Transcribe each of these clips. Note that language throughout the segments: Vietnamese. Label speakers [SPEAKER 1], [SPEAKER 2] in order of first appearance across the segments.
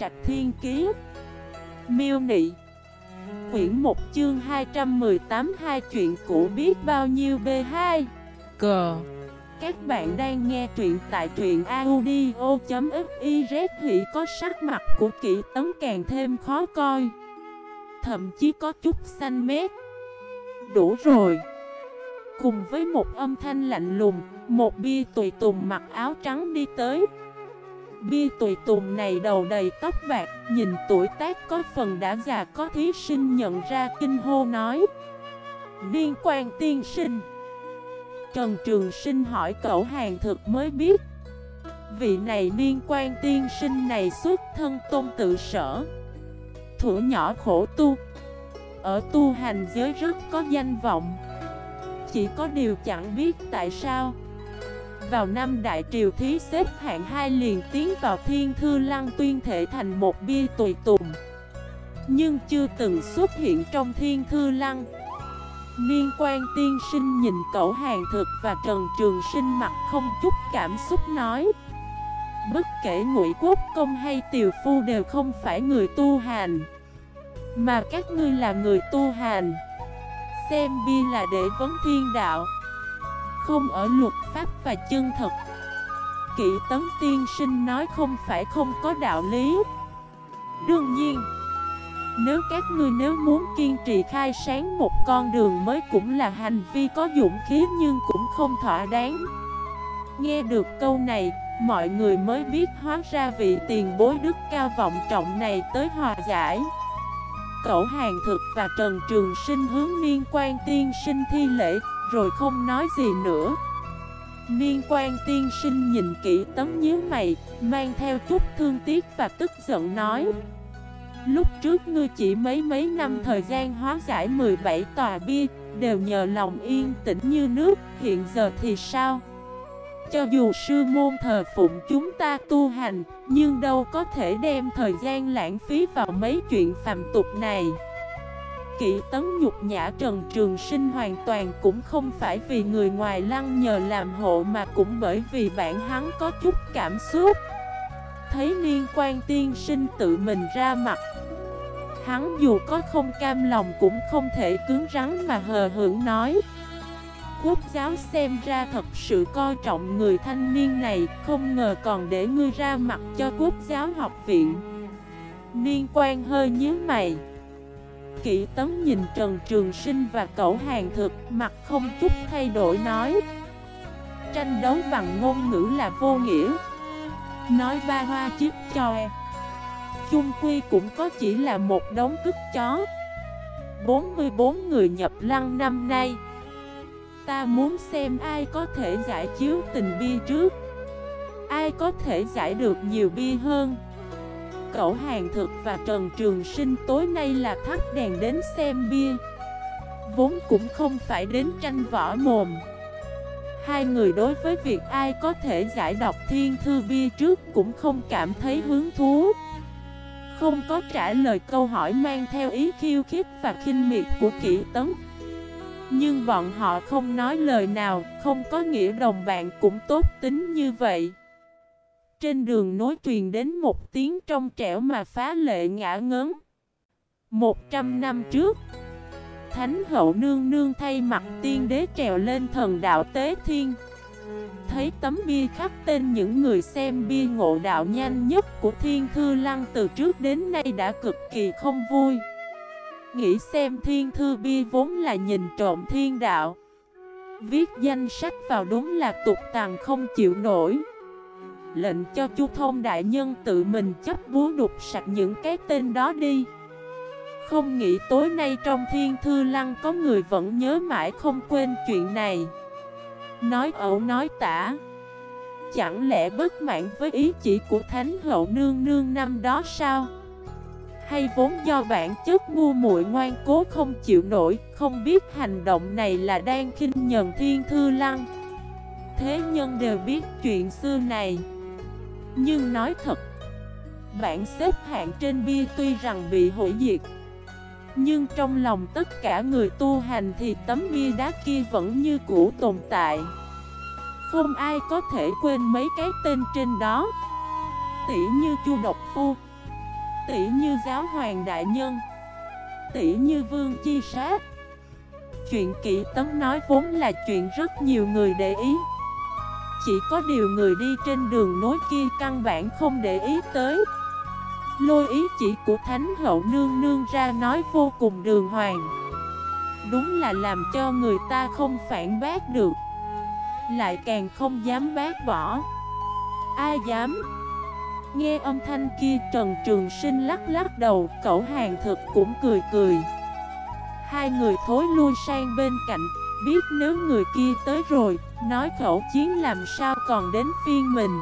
[SPEAKER 1] Trạch Thiên Kiế Miêu Nị. Quyển 1 chương 218 Hai chuyện cũ biết bao nhiêu B2 Cờ Các bạn đang nghe truyện tại truyện audio.xyz Hỷ có sắc mặt của kỹ tấn càng thêm khó coi. Thậm chí có chút xanh mét. Đủ rồi. Cùng với một âm thanh lạnh lùng, Một bia tùy tùng mặc áo trắng đi tới. Bia tùy tùng này đầu đầy tóc bạc, Nhìn tuổi tác có phần đã già có thí sinh nhận ra kinh hô nói. Liên quan tiên sinh. Trần Trường Sinh hỏi cậu hàng thực mới biết. Vị này liên quan tiên sinh này xuất thân tôn tự sở. Thủ nhỏ khổ tu. Ở tu hành giới rất có danh vọng. Chỉ có điều chẳng biết tại sao vào năm Đại Triều Thí xếp hạng hai liền tiến vào Thiên Thư Lăng tuyên thể thành một bia tùy tùng. Nhưng chưa từng xuất hiện trong Thiên Thư Lăng. Liên quan tiên sinh nhìn cậu hàng thực và Trần Trường Sinh mặt không chút cảm xúc nói, Bất kể ngụy quốc, công hay tiều phu đều không phải người tu hành, Mà các ngươi là người tu hành. Xem bia là để vấn thiên đạo không ở luật pháp và chân thật. Kỵ tấn tiên sinh nói không phải không có đạo lý. Đương nhiên Nếu các ngươi nếu muốn kiên trì khai sáng một con đường mới cũng là hành vi có dũng khí nhưng cũng không thỏa đáng. Nghe được câu này, mọi người mới biết hóa ra vị tiền bối đức cao vọng trọng này tới hòa giải. Cậu hàng thực và Trần Trường Sinh hướng liên quan tiên sinh thi lễ rồi không nói gì nữa Niên quan tiên sinh nhìn kỹ tấm nhíu mày Mang theo chút thương tiếc và tức giận nói, Lúc trước ngươi chỉ mấy mấy năm thời gian hóa giải 17 tòa bia, Đều nhờ lòng yên tĩnh như nước, Hiện giờ thì sao? Cho dù sư môn thờ phụng chúng ta tu hành, Nhưng đâu có thể đem thời gian lãng phí vào mấy chuyện phàm tục này kỹ tấn nhục nhã Trần Trường Sinh hoàn toàn cũng không phải vì người ngoài lăng nhờ làm hộ mà cũng bởi vì bản hắn có chút cảm xúc. Thấy liên quan tiên sinh tự mình ra mặt. Hắn dù có không cam lòng cũng không thể cứng rắn mà hờ hững nói. Quốc giáo xem ra thật sự coi trọng người thanh niên này, không ngờ còn để ngươi ra mặt cho quốc giáo học viện. niên quan hơi nhíu mày kỹ tấn nhìn Trần Trường Sinh và cậu hàng thực, Mặt không chút thay đổi nói. Tranh đấu bằng ngôn ngữ là vô nghĩa. Nói ba hoa chiếc choi Chung quy cũng có chỉ là một đống cứt chó. 44 người nhập lăng năm nay. Ta muốn xem ai có thể giải chiếu tình bi trước. Ai có thể giải được nhiều bi hơn? Cậu Hàng Thực và Trần Trường Sinh tối nay là thắt đèn đến xem bia. Vốn cũng không phải đến tranh võ mồm. Hai người đối với việc ai có thể giải đọc thiên thư bia trước cũng không cảm thấy hứng thú. Không có trả lời câu hỏi mang theo ý khiêu khích và khinh miệt của kỹ tấn. Nhưng bọn họ không nói lời nào, không có nghĩa đồng bạn cũng tốt tính như vậy trên đường nối truyền đến một tiếng trong trẻo mà phá lệ ngã ngấn. Một trăm năm trước, Thánh hậu nương nương thay mặt tiên đế trèo lên thần đạo Tế Thiên. Thấy tấm bia khắc tên những người xem bia ngộ đạo nhanh nhất của Thiên Thư Lăng từ trước đến nay đã cực kỳ không vui. Nghĩ xem Thiên Thư bia vốn là nhìn trộm thiên đạo. Viết danh sách vào đúng là tục tàng không chịu nổi lệnh cho Chu Thông Đại Nhân tự mình chấp búa đục sạch những cái tên đó đi. Không nghĩ tối nay trong thiên thư lăng có người vẫn nhớ mãi không quên chuyện này. Nói ẩu nói tả. Chẳng lẽ bất mãn với ý chỉ của Thánh Hậu Nương Nương năm đó sao? Hay vốn do bản chất ngu muội ngoan cố không chịu nổi, Không biết hành động này là đang khinh nhần thiên thư lăng? Thế nhân đều biết chuyện xưa này nhưng nói thật Bản xếp hạng trên bia tuy rằng bị hủy diệt, Nhưng trong lòng tất cả người tu hành thì tấm bia đá kia vẫn như cũ tồn tại. Không ai có thể quên mấy cái tên trên đó. Tỉ như Chu Độc Phu, Tỷ như giáo hoàng đại nhân, Tỷ như vương chi sát. Chuyện kỹ tấm nói vốn là chuyện rất nhiều người để ý. Chỉ có điều người đi trên đường nối kia căn bản không để ý tới. Lôi ý chỉ của Thánh hậu nương nương ra nói vô cùng đường hoàng. Đúng là làm cho người ta không phản bác được, Lại càng không dám bác bỏ. Ai dám Nghe âm thanh kia Trần Trường Sinh lắc lắc đầu, Cậu hàng thực cũng cười cười. Hai người thối lui sang bên cạnh, Biết nếu người kia tới rồi Nói khẩu chiến làm sao còn đến phiên mình?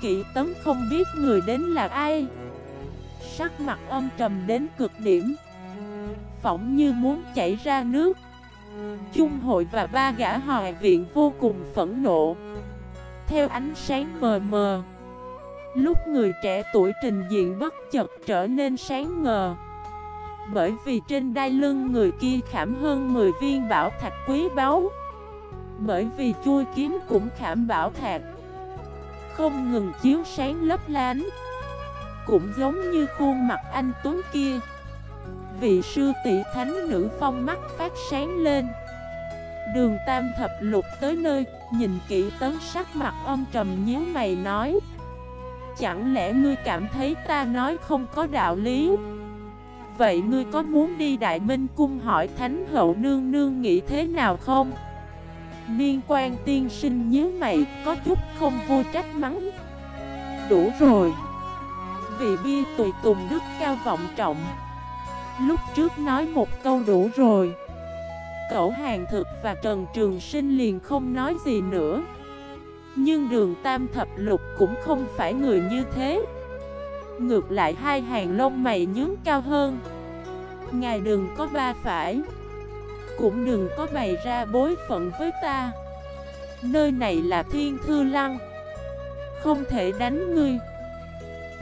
[SPEAKER 1] Kỵ tấn không biết người đến là ai. Sắc mặt âm trầm đến cực điểm. Phỏng như muốn chảy ra nước. Trung hội và ba gã hòa viện vô cùng phẫn nộ. Theo ánh sáng mờ mờ. Lúc người trẻ tuổi trình diện bất chợt trở nên sáng ngờ. Bởi vì trên đai lưng người kia khảm hơn 10 viên bảo thạch quý báu. Bởi vì chui kiếm cũng khảm bảo thạch Không ngừng chiếu sáng lấp lánh. Cũng giống như khuôn mặt anh Tuấn kia. Vị sư tỷ thánh nữ phong mắt phát sáng lên. Đường tam thập lục tới nơi, Nhìn kỹ tấn sắc mặt ông trầm nhíu mày nói, Chẳng lẽ ngươi cảm thấy ta nói không có đạo lý? Vậy ngươi có muốn đi Đại Minh Cung hỏi Thánh Hậu Nương Nương nghĩ thế nào không? Liên quan tiên sinh nhớ mày, có chút không vô trách mắng. Đủ rồi. Vị bia tùy tùng đức cao vọng trọng. Lúc trước nói một câu đủ rồi. Cậu hàng thực và Trần Trường Sinh liền không nói gì nữa. Nhưng đường tam thập lục cũng không phải người như thế. Ngược lại hai hàng lông mày nhướng cao hơn. Ngài đừng có ba phải. Cũng đừng có bày ra bối phận với ta. Nơi này là thiên thư lăng. Không thể đánh ngươi.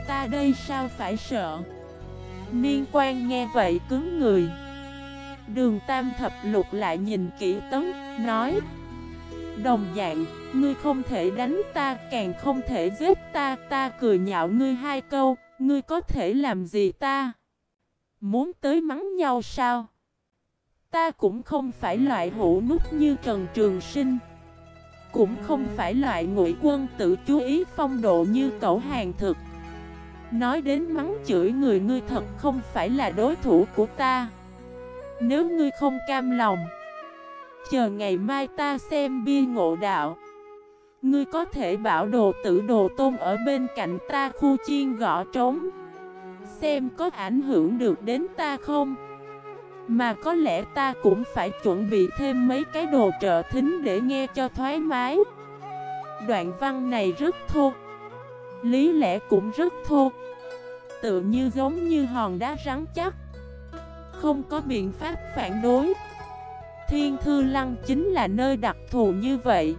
[SPEAKER 1] Ta đây sao phải sợ? Niên quan nghe vậy cứng người. Đường tam thập lục lại nhìn kỹ tấn Nói Đồng dạng Ngươi không thể đánh ta, càng không thể giết ta, ta cười nhạo ngươi hai câu, ngươi có thể làm gì ta? Muốn tới mắng nhau sao? Ta cũng không phải loại hữu nút như Trần Trường Sinh. Cũng không phải loại ngụy quân tự chú ý phong độ như cậu hàng thực. Nói đến mắng chửi người, ngươi thật không phải là đối thủ của ta. Nếu ngươi không cam lòng, Chờ ngày mai ta xem bia ngộ đạo. Ngươi có thể bảo đồ tử đồ tôn ở bên cạnh ta khu chiên gõ trống. Xem có ảnh hưởng được đến ta không? Mà có lẽ ta cũng phải chuẩn bị thêm mấy cái đồ trợ thính để nghe cho thoải mái. Đoạn văn này rất thô. Lý lẽ cũng rất thô. Tự như giống như hòn đá rắn chắc. Không có biện pháp phản đối. Thiên Thư Lăng chính là nơi đặc thù như vậy.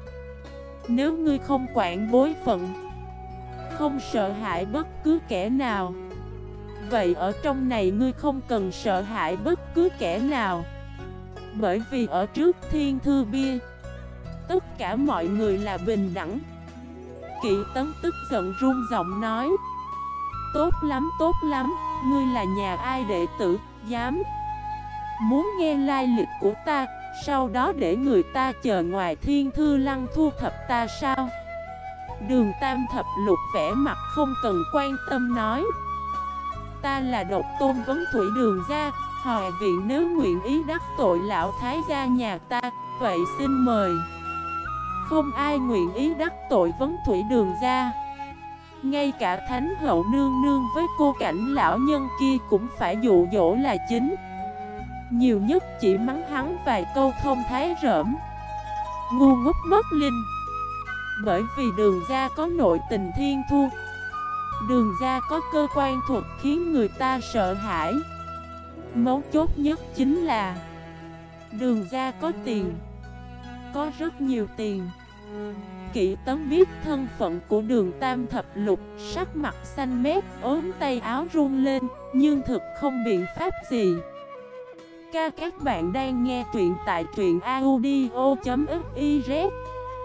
[SPEAKER 1] Nếu ngươi không quản bối phận, Không sợ hãi bất cứ kẻ nào. Vậy ở trong này ngươi không cần sợ hãi bất cứ kẻ nào. Bởi vì ở trước thiên thư bia, Tất cả mọi người là bình đẳng. Kỵ tấn tức giận run giọng nói, Tốt lắm tốt lắm, Ngươi là nhà ai đệ tử, Dám Muốn nghe lai lịch của ta, sau đó để người ta chờ ngoài thiên thư lăng thu thập ta sao? Đường tam thập lục vẽ mặt không cần quan tâm nói Ta là độc tôn vấn thủy đường gia. Hòa viện nếu nguyện ý đắc tội lão thái gia nhà ta, Vậy xin mời. Không ai nguyện ý đắc tội vấn thủy đường gia. Ngay cả thánh hậu nương nương với cô cảnh lão nhân kia cũng phải dụ dỗ là chính. Nhiều nhất chỉ mắng hắn vài câu thông thái rỡm. Ngu ngốc mất linh. Bởi vì đường ra có nội tình thiên thu Đường ra có cơ quan thuật khiến người ta sợ hãi. Mấu chốt nhất chính là, Đường ra có tiền. Có rất nhiều tiền. Kỵ tấn biết thân phận của đường tam thập lục, Sắc mặt xanh mét, ốm tay áo run lên, Nhưng thực không biện pháp gì. Ca, các bạn đang nghe truyện tại truyện audio.fif